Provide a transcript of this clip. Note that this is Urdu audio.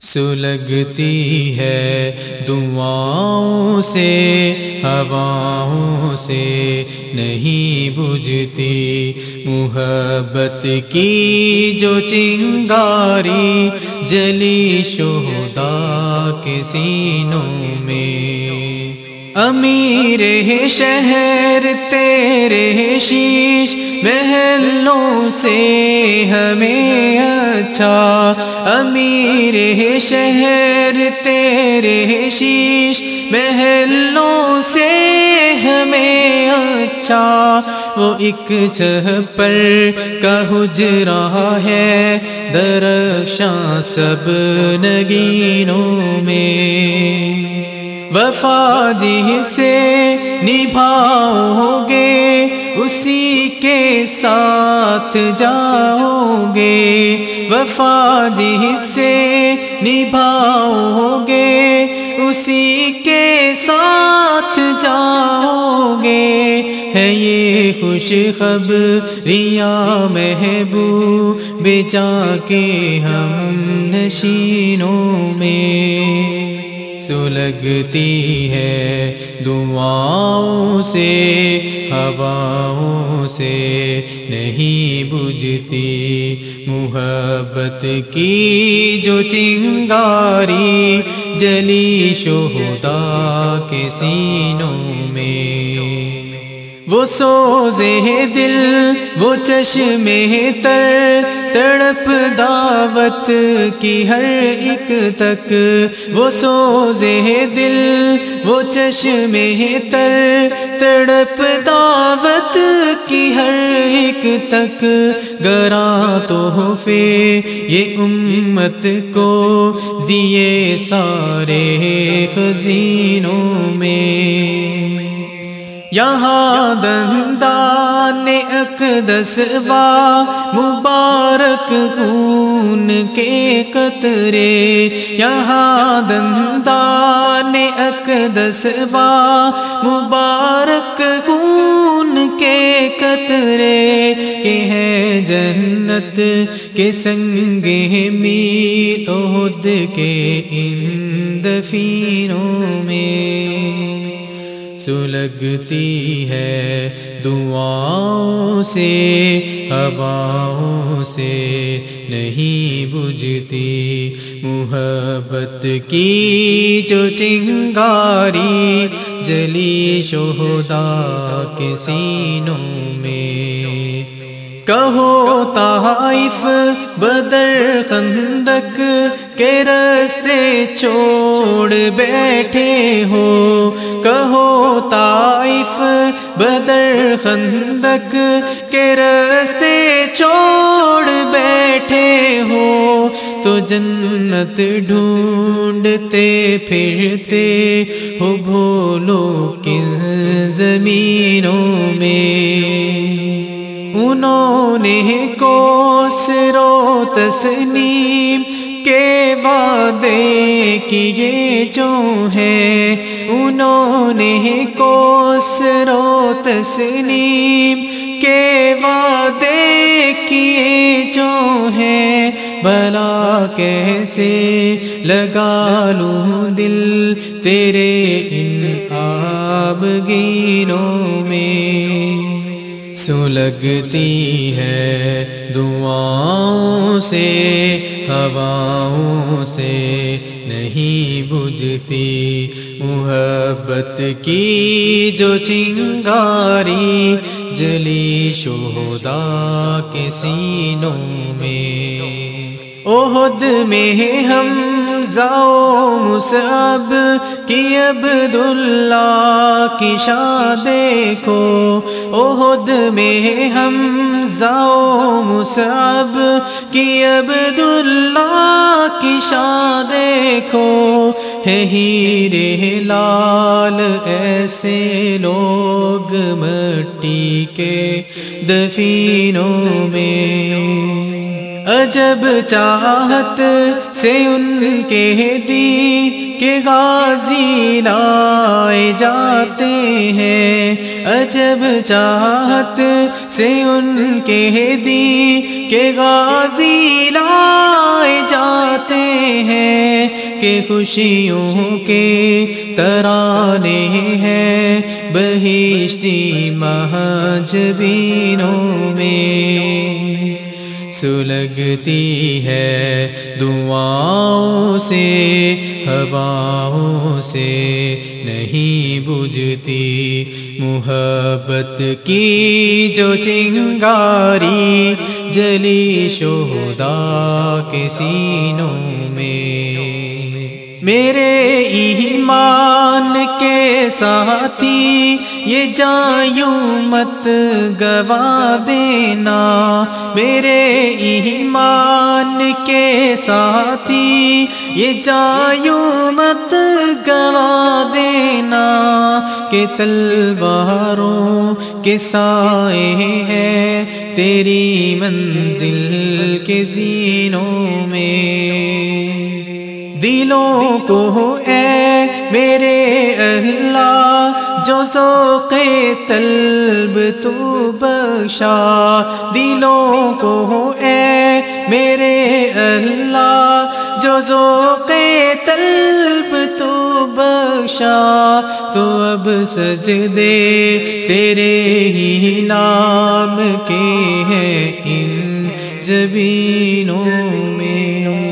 سلگتی ہے دعاؤں سے، ہواؤں سے نہیں بجھتی۔ محبت کی جو چنگاری، جلی شہدا کے سینوں میں۔ امیر ہے شہر، تیرے شیش۔ محلوں سے ہمیں اچھا۔ امیر ہے شہر، تیرے شیش۔ محلوں سے ہمیں اچھا۔ وہ ایک چھپر کا حجرہ ہے۔ درخشاں سب نگینوں میں۔ وفا جی سے نبھاؤ گے اسی کے ساتھ جاؤ گے۔ وفا جی سے نبھاؤ گے اسی کے ساتھ جاؤ گے۔ ہے یہ خوش خبریاں محبوب بچا کے ہم نشینوں میں۔ سلگتی ہے دعاؤں سے ہواؤں سے نہیں بجھتی۔ محبت کی جو چنگاری، جلی شہدا کے سینوں میں۔ وہ سوزے دل، وہ چشمے تر تڑپ دعوت کی ہر ایک تک وہ سوزے دل، وہ چشمے تر۔ تڑپ دعوت کی ہر ایک تک گرا تو فے یہ امت کو دیے سارے خزینوں میں۔ یہاں دندان اقدس وا مبارک خون کے قطرے، یہاں دندان اقدس وا مبارک خون کے قطرے، کہ ہے جنت کے سنگ میر عہد کے ان دفینوں میں۔ سلگتی ہے دعاؤں سے، ہواؤں سے نہیں بجھتی۔ محبت کی جو چنگاری، جلی شہدا کے سینوں میں۔ کہو طائف بدر خندق کے رستے چھوڑ بیٹھے ہو۔ کہو طائف بدر خندق کے رستے چھوڑ بیٹھے ہو۔ تو جنت ڈھونڈتے پھرتے ہو بھولو کن زمینوں میں۔ انہوں نے کو سرو تسنیم کے وعدے کیے جو ہیں، انہوں نے کو سرو تسنیم کے وعدے کیے جو ہیں۔ بلا کیسے لگا لوں دل تیرے ان آب گینوں میں؟ سلگتی ہے دعاؤں سے، ہواؤں سے نہیں بجھتی۔ محبت کی جو چنگاری، جلی شہدا کے سینوں میں۔ عہد میں ہم زاؤ مصعب کی عبداللہ۔ کی شان دیکھو عہد میں ہم زاؤ مصعب کی عبداللہ کی شان دیکھو ہے ہیرے لال ایسے لوگ مٹی کے دفینوں میں عجب چاہت سے ان کے دی کے غازی لائے جاتے ہیں۔ عجب چاہت سے ان کے دی کے غازی لائے جاتے ہیں۔ کہ خوشیوں کے ترانے ہیں بہشتی مہجبینوں میں۔ سلگتی ہے دعاؤں سے، ہواؤں سے نہیں بجھتی۔ محبت کی جو چنگاری، جلی شہدا کے سینوں میں۔ میرے ایمان کے ساتھی، یہ جایوں مت گوا دینا۔ میرے ایمان کے ساتھی، یہ جایوں مت گوا دینا۔ کہ تلواروں کے سائے ہیں تیری منزل کے زینوں میں۔ دلوں کو اے میرے اللہ، جو ذوق طلب تو بخشا۔ دلوں کو اے میرے اللہ، جو ذوق طلب تو بخشا۔ تو اب سج دے تیرے ہی نام کے ہیں ان جبینوں میں۔